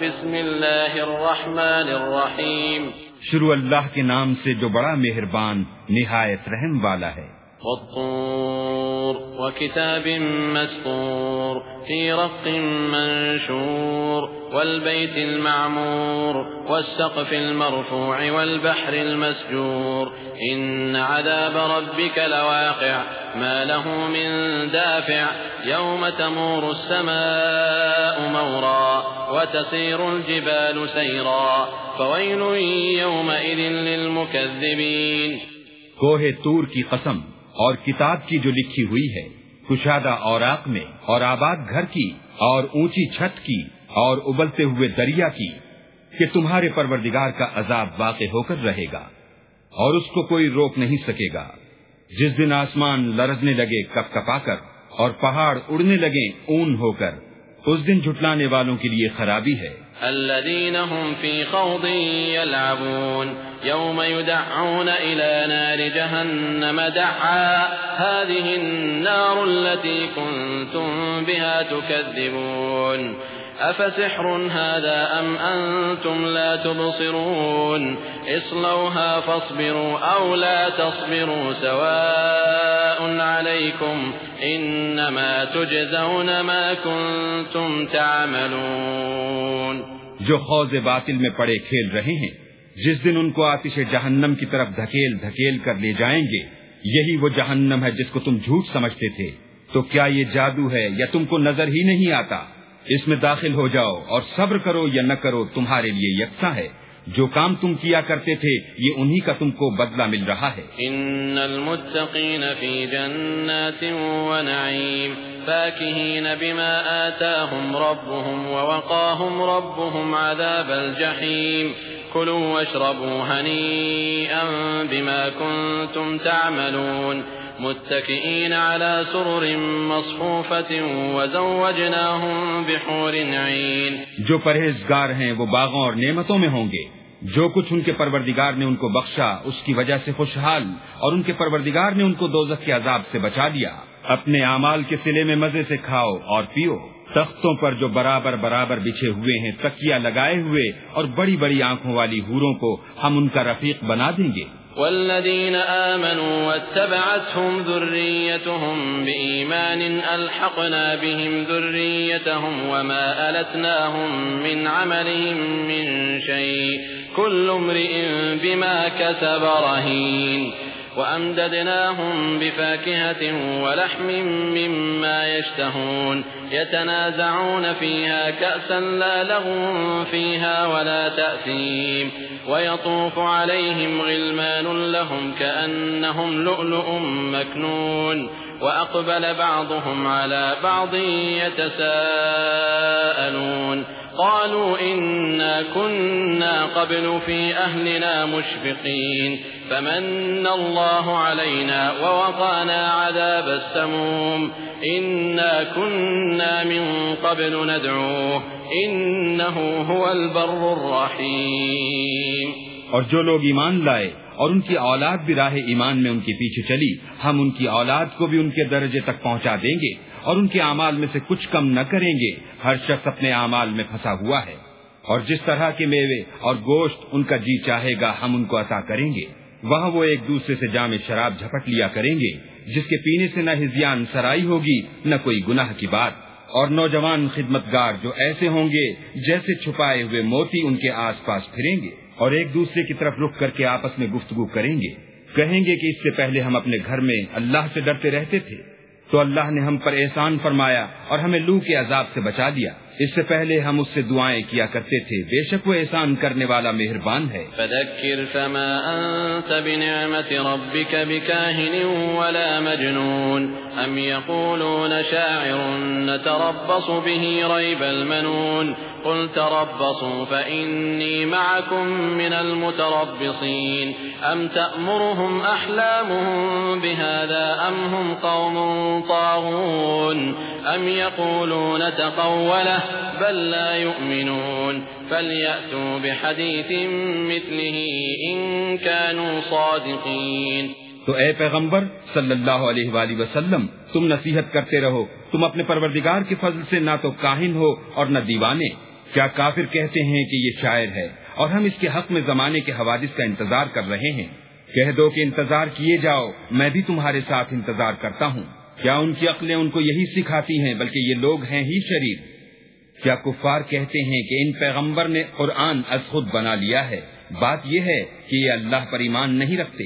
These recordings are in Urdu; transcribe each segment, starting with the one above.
بسم اللہ الرحمن الرحیم۔ شروع اللہ کے نام سے جو بڑا مہربان نہایت رحم والا ہے۔ والطور وكتاب مسطور في رق منشور والبيت المعمور والسقف المرفوع والبحر المسجور۔ إن عذاب ربك لواقع۔ ما له من دافع يوم تمور السماء مورا وتسير الجبال سيرا فويل يومئذ للمكذبين کوہ تور کی قسم اور کتاب کی جو لکھی ہوئی ہے، کشادہ اوراق میں اور آباد گھر کی اور اونچی چھت کی اور ابلتے ہوئے دریا کی کہ تمہارے پروردگار کا عذاب واقع ہو کر رہے گا اور اس کو کوئی روک نہیں سکے گا۔ جس دن آسمان لرزنے لگے کپ کپا کر اور پہاڑ اڑنے لگے اون ہو کر، اس دن جھٹلانے والوں کے لیے خرابی ہے۔ الذين هم في خوض يلعبون، يوم يدعون إلى نار جهنم دعا، هذه النار التي كنتم بها تكذبون۔ أفسحر هذا أم أنتم لا تبصرون اصلوها فاصبروا أو لا تصبروا سواء عليكم إنما تجزون ما كنتم تعملون جو خوض باطل میں پڑے کھیل رہے ہیں، جس دن ان کو آتش جہنم کی طرف دھکیل دھکیل کر لے جائیں گے، یہی وہ جہنم ہے جس کو تم جھوٹ سمجھتے تھے۔ تو کیا یہ جادو ہے یا تم کو نظر ہی نہیں آتا؟ اس میں داخل ہو جاؤ اور صبر کرو یا نہ کرو، تمہارے لیے یکساں ہے۔ جو کام تم کیا کرتے تھے، یہ انہی کا تم کو بدلہ مل رہا ہے۔ ان المتقین فی جنات ونعیم فاکہین بما آتاهم ربهم ووقاهم ربهم عذاب الجحیم۔ كلوا واشربوا هنيئا بما كنتم تعملون۔ متكئين على سرر مصفوفة وزوجناهم بحور عين. جو پرہیزگار ہیں وہ باغوں اور نعمتوں میں ہوں گے۔ جو کچھ ان کے پروردگار نے ان کو بخشا، اس کی وجہ سے خوشحال، اور ان کے پروردگار نے ان کو دوزخ کے عذاب سے بچا دیا اپنے اعمال کے سلے میں مزے سے کھاؤ اور پیو۔ تختوں پر جو برابر برابر بچھے ہوئے ہیں تکیا لگائے ہوئے اور بڑی بڑی آنکھوں والی ہوروں کو ہم ان کا رفیق بنا دیں گے۔ والذين آمنوا واتبعتهم ذريتهم بإيمان ألحقنا بهم ذريتهم وما ألتناهم من عملهم من شيء كل امرئ بما كسب رهين وأمددناهم بفاكهة ولحم مما يشتهون يتنازعون فيها كأسا لا لغو فيها ولا تأثيم ويطوف عليهم غلمان لهم كأنهم لؤلؤ مكنون وأقبل بعضهم على بعض يتساءلون قالوا إنا كنا قبل في أهلنا مشفقين فمن الله علينا ووقانا عذاب السموم إنا كنا من قبل ندعوه إنه هو البر الرحيم اور جو لوگ ایمان لائے اور ان کی اولاد بھی راہ ایمان میں ان کے پیچھے چلی۔ ہم ان کی اولاد کو بھی ان کے درجے تک پہنچا دیں گے اور ان کے اعمال میں سے کچھ کم نہ کریں گے۔ ہر شخص اپنے اعمال میں پھنسا ہوا ہے۔ اور جس طرح کے میوے اور گوشت ان کا جی چاہے گا، ہم ان کو عطا کریں گے۔ وہاں وہ ایک دوسرے سے جامع شراب جھپٹ لیا کریں گے، جس کے پینے سے نہ ہزیان سرائی ہوگی، نہ کوئی گناہ کی بات۔ اور نوجوان خدمت گار جو ایسے ہوں گے، جیسے چھپائے ہوئے موتی ان کے آس پاس پھریں گے۔ اور ایک دوسرے کی طرف رک کر کے آپس میں گفتگو کریں گے۔ کہیں گے کہ اس سے پہلے ہم اپنے گھر میں اللہ سے ڈرتے رہتے تھے۔ تو اللہ نے ہم پر احسان فرمایا اور ہمیں لو کے عذاب سے بچا دیا۔ اس سے پہلے ہم اس سے دعائیں کیا کرتے تھے۔ بے شک وہ احسان کرنے والا مہربان ہے۔ فذكر فما أنت بنعمة ربك بكاهن ولا مجنون۔ أم يقولون شاعر نتربص به ريب المنون۔ قل تربصوا فإني معكم من المتربصين. أم تأمرهم أحلامهم بهذا أم هم قوم طاغون؟ أم يقولون تقوله بل لا يؤمنون. فليأتوا بحديث مثله إن كانوا صادقين. تو اے پیغمبر صلی اللہ علیہ وآلہ وسلم، تم نصیحت کرتے رہو، تم اپنے پروردگار کے فضل سے نہ تو کاہن ہو اور نہ دیوانے۔ کیا کافر کہتے ہیں کہ یہ شاعر ہے اور ہم اس کے حق میں زمانے کے حوادث کا انتظار کر رہے ہیں؟ کہہ دو کہ انتظار کیے جاؤ، میں بھی تمہارے ساتھ انتظار کرتا ہوں۔ کیا ان کی عقلیں ان کو یہی سکھاتی ہیں بلکہ یہ لوگ ہیں ہی شریر؟ کیا کفار کہتے ہیں کہ ان پیغمبر نے قرآن از خود بنا لیا ہے؟ بات یہ ہے کہ یہ اللہ پر ایمان نہیں رکھتے۔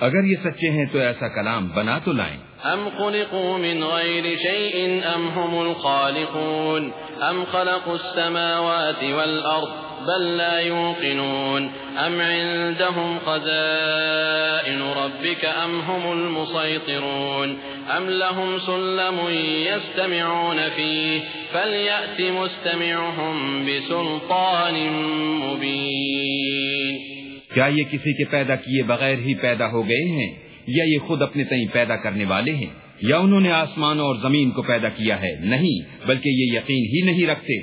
اگر یہ سچے ہیں تو ایسا کلام بنا تو لائیں۔ ام خلقوا من غير شيء ام هم الخالقون ام خلقوا السماوات والارض بل لا يوقنون ام عندهم خزائن ربك ام هم المسيطرون ام لهم سلم يستمعون فيه فليأت مستمعهم بسلطان مبين کیا یہ کسی کے پیدا کیے بغیر ہی پیدا ہو گئے ہیں؟ یا یہ خود اپنے تئیں پیدا کرنے والے ہیں، یا انہوں نے آسمان اور زمین کو پیدا کیا ہے؟ نہیں، بلکہ یہ یقین ہی نہیں رکھتے۔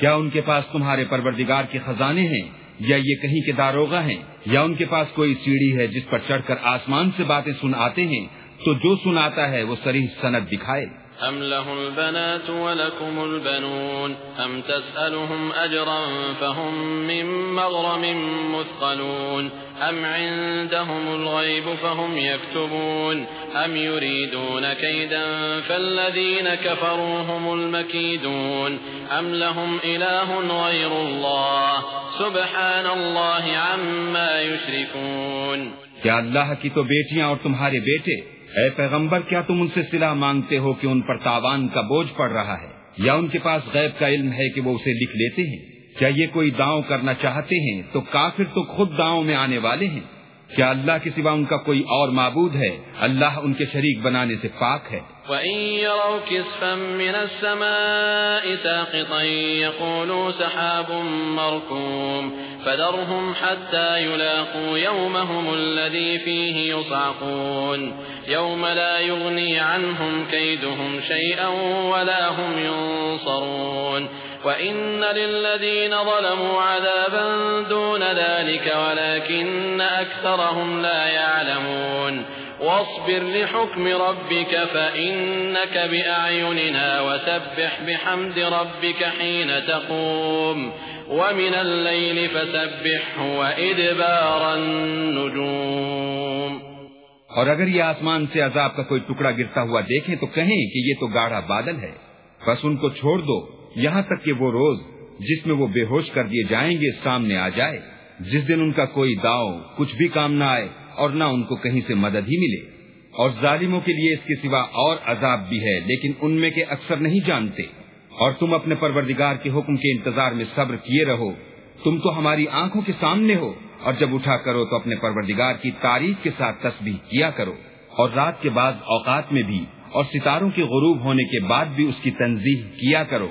کیا ان کے پاس تمہارے پروردگار کے خزانے ہیں؟ یا یہ کہیں کے داروغہ ہیں؟ یا ان کے پاس کوئی سیڑھی ہے جس پر چڑھ کر آسمان سے باتیں سن آتے ہیں؟ تو جو سناتا ہے وہ سریح سند دکھائے۔ أم له البنات ولكم البنون أم تسألهم أجرا فهم من مغرم مثقلون أم عندهم الغيب فهم يكتبون أم يريدون كيدا فالذين كفروا هم المكيدون أم لهم إله غير الله سبحان الله عما يشركون کیا اللہ کی تو بیٹیاں اور تمہارے بیٹے، اے پیغمبر، کیا تم ان سے صلاح مانگتے ہو کہ ان پر تاوان کا بوجھ پڑ رہا ہے؟ یا ان کے پاس غیب کا علم ہے کہ وہ اسے لکھ لیتے ہیں؟ کیا یہ کوئی داؤں کرنا چاہتے ہیں تو کافر تو خود داؤں میں آنے والے ہیں۔ کیا اللہ کے سوا ان کا کوئی اور معبود ہے؟ اللہ ان کے شریک بنانے سے پاک ہے۔ وَإِن يَرَوْا كِسْفًا مِّنَ السَّمَاءِ سَاقِطًا يَقُولُوا سَحَابٌ مَّرْكُومٌ فَذَرْهُمْ حَتَّى يُلَاقُوا يَوْمَهُمُ الَّذِي فِيهِ يُصْعَقُونَ يَوْمَ لَا يُغْنِي عَنْهُمْ كَيْدُهُمْ شَيْئًا وَلَا هُمْ يُنصَرُونَ وَإِنَّ لِلَّذِينَ ظَلَمُوا عَذَابًا دُونَ ذَلِكَ وَلَكِنَّ أَكْثَرَهُمْ لَا يَعْلَمُونَ واصبر لحكم ربك فإنك بأعيننا وسبح بحمد ربك حين تقوم ومن الليل فسبحه وإدبار النجوم اور اگر یہ آسمان سے عذاب کا کوئی ٹکڑا گرتا ہوا دیکھیں تو کہیں کہ یہ تو گاڑھا بادل ہے۔ بس ان کو چھوڑ دو۔ یہاں تک کہ وہ روز جس میں وہ بے ہوش کر دیے جائیں گے سامنے آ جائے، جس دن ان کا کوئی داؤ کچھ بھی کام نہ آئے اور نہ ان کو کہیں سے مدد ہی ملے۔ اور ظالموں کے لیے اس کے سوا اور عذاب بھی ہے، لیکن ان میں کے اکثر نہیں جانتے۔ اور تم اپنے پروردگار کے حکم کے انتظار میں صبر کیے رہو۔ تم تو ہماری آنکھوں کے سامنے ہو۔ اور جب اٹھا کرو تو اپنے پروردگار کی تاریخ کے ساتھ تسبیح کیا کرو۔ اور رات کے بعد اوقات میں بھی اور ستاروں کے غروب ہونے کے بعد بھی اس کی تنظیم کیا کرو۔